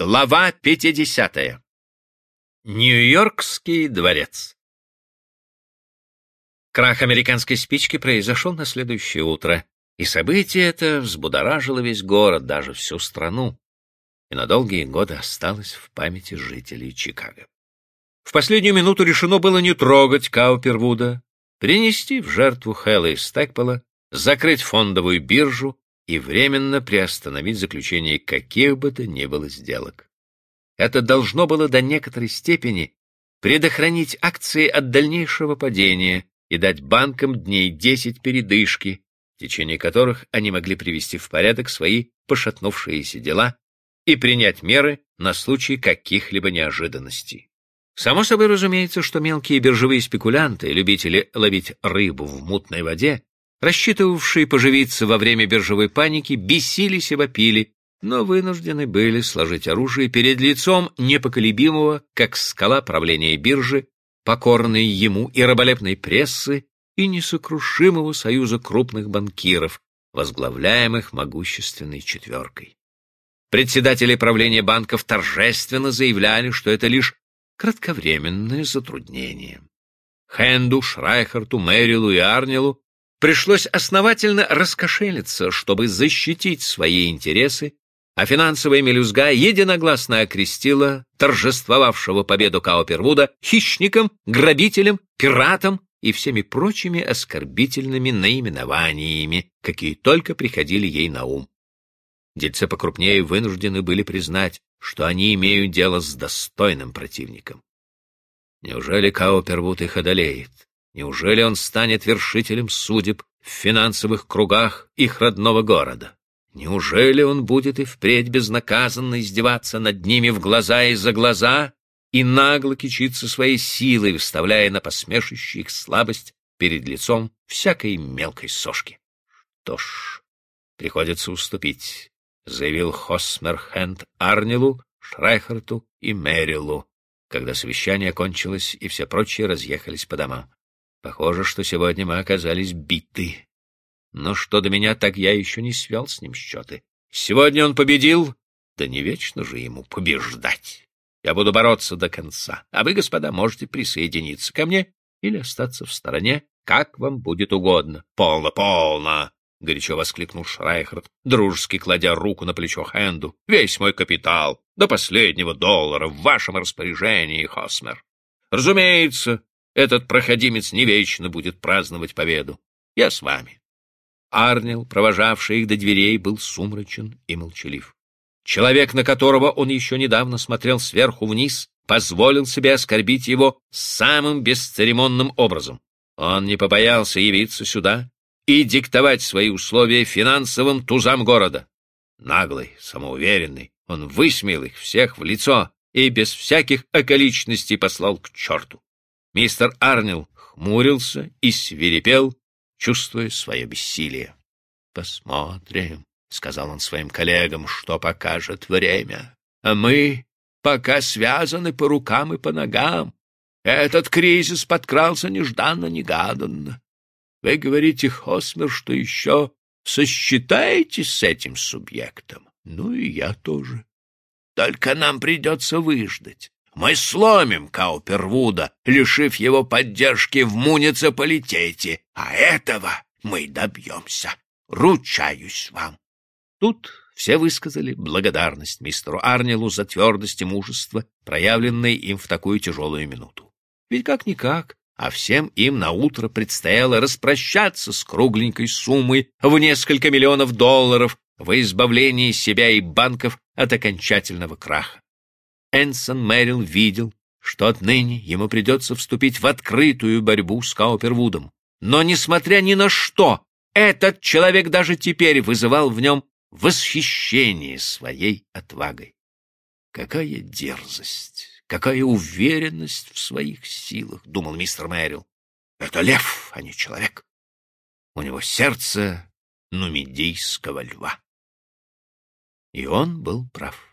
Глава 50. Нью-Йоркский дворец. Крах американской спички произошел на следующее утро, и событие это взбудоражило весь город, даже всю страну, и на долгие годы осталось в памяти жителей Чикаго. В последнюю минуту решено было не трогать Каупервуда, принести в жертву Хэлла и Стэкпола, закрыть фондовую биржу и временно приостановить заключение каких бы то ни было сделок. Это должно было до некоторой степени предохранить акции от дальнейшего падения и дать банкам дней десять передышки, в течение которых они могли привести в порядок свои пошатнувшиеся дела и принять меры на случай каких-либо неожиданностей. Само собой разумеется, что мелкие биржевые спекулянты, любители ловить рыбу в мутной воде, рассчитывавшие поживиться во время биржевой паники, бесились и вопили, но вынуждены были сложить оружие перед лицом непоколебимого, как скала правления биржи, покорной ему и раболепной прессы, и несокрушимого союза крупных банкиров, возглавляемых могущественной четверкой. Председатели правления банков торжественно заявляли, что это лишь кратковременное затруднение. Хенду, Шрайхарту, Мэрилу и Арнилу пришлось основательно раскошелиться, чтобы защитить свои интересы, а финансовая мелюзга единогласно окрестила торжествовавшего победу Каупервуда хищником, грабителем, пиратом и всеми прочими оскорбительными наименованиями, какие только приходили ей на ум. Дельцы покрупнее вынуждены были признать, что они имеют дело с достойным противником. Неужели Каупервуд их одолеет? Неужели он станет вершителем судеб в финансовых кругах их родного города? Неужели он будет и впредь безнаказанно издеваться над ними в глаза и за глаза и нагло кичиться своей силой, выставляя на посмешище их слабость перед лицом всякой мелкой сошки? Что ж, приходится уступить, — заявил Хосмерхенд Арнилу, Шрайхарту и Мэрилу, когда совещание кончилось и все прочие разъехались по домам. Похоже, что сегодня мы оказались биты. Но что до меня, так я еще не свел с ним счеты. Сегодня он победил, да не вечно же ему побеждать. Я буду бороться до конца, а вы, господа, можете присоединиться ко мне или остаться в стороне, как вам будет угодно. — Полно, полно! — горячо воскликнул Шрайхард, дружески кладя руку на плечо Хенду. — Весь мой капитал, до последнего доллара, в вашем распоряжении, Хосмер. Разумеется, этот проходимец не вечно будет праздновать победу. Я с вами. Арнил, провожавший их до дверей, был сумрачен и молчалив. Человек, на которого он еще недавно смотрел сверху вниз, позволил себе оскорбить его самым бесцеремонным образом. Он не побоялся явиться сюда и диктовать свои условия финансовым тузам города. Наглый, самоуверенный, он высмеял их всех в лицо и без всяких околичностей послал к черту. Мистер Арнил хмурился и свирепел, чувствуя свое бессилие. «Посмотрим», — сказал он своим коллегам, — «что покажет время. А мы пока связаны по рукам и по ногам. Этот кризис подкрался нежданно-негаданно. Вы говорите, Хосмер, что еще сосчитаетесь с этим субъектом? Ну и я тоже. Только нам придется выждать. Мы сломим Каупервуда, лишив его поддержки в муниципалитете, а этого мы добьемся. Ручаюсь вам. Тут все высказали благодарность мистеру Арнилу за твердость и мужество, проявленные им в такую тяжелую минуту. Ведь как-никак, а всем им на утро предстояло распрощаться с кругленькой суммой в несколько миллионов долларов во избавлении себя и банков от окончательного краха. Энсон Мэрил видел, что отныне ему придется вступить в открытую борьбу с Каупервудом. Но, несмотря ни на что, этот человек даже теперь вызывал в нем восхищение своей отвагой. Какая дерзость, какая уверенность в своих силах, — думал мистер Мэрил. Это лев, а не человек. У него сердце нумидийского льва. И он был прав.